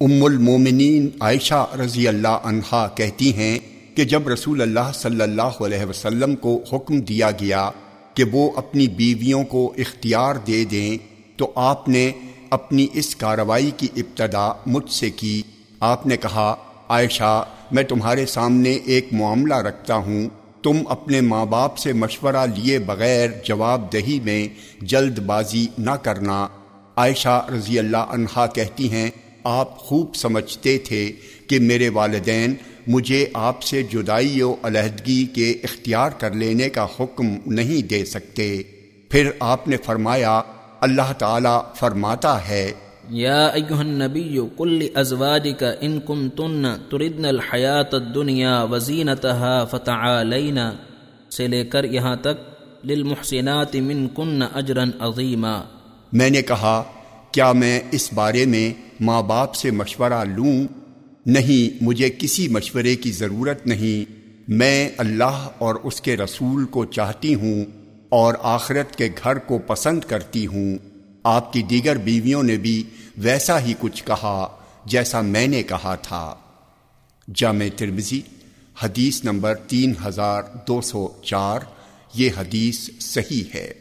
ام المومنین عائشہ رضی اللہ عنہا کہتی ہیں کہ جب رسول اللہ صلی اللہ علیہ وسلم کو حکم دیا گیا کہ وہ اپنی بیویوں کو اختیار دے دیں، تو آپ نے اپنی اس کارروائی کی ابتدا مجھ سے کی۔ آپ نے کہا، عائشہ، میں تمہارے سامنے ایک معاملہ رکھتا ہوں۔ تم اپنے ماں باپ سے مشورہ لیے بغیر جواب دہی میں جلد بازی نہ کرنا۔ عائشہ رضی اللہ عنہا کہتی ہیں آپ خوب سمجھتے تھے کہ میرے والدین مجھے آپ سے جدائی و علیحدگی کے اختیار کر لینے کا حکم نہیں دے سکتے۔ پھر آپ نے فرمایا اللہ تعالی فرماتا ہے یا ایوہ النبی قل ازواجک ان کنتن تردن الحیات الدنیا وزینتها فتعالینا سے لے کر یہاں تک للمحسنات من کن اجرا عظیما۔ میں نے کہا کیا میں اس بارے میں ماں باپ سے مشورہ لوں؟ نہیں، مجھے کسی مشورے کی ضرورت نہیں۔ میں اللہ اور اس کے رسول کو چاہتی ہوں اور آخرت کے گھر کو پسند کرتی ہوں۔ آپ کی دیگر بیویوں نے بھی ویسا ہی کچھ کہا جیسا میں نے کہا تھا۔ جامع ترمزی حدیث نمبر تین ہزار دو سو چار، یہ حدیث صحیح ہے۔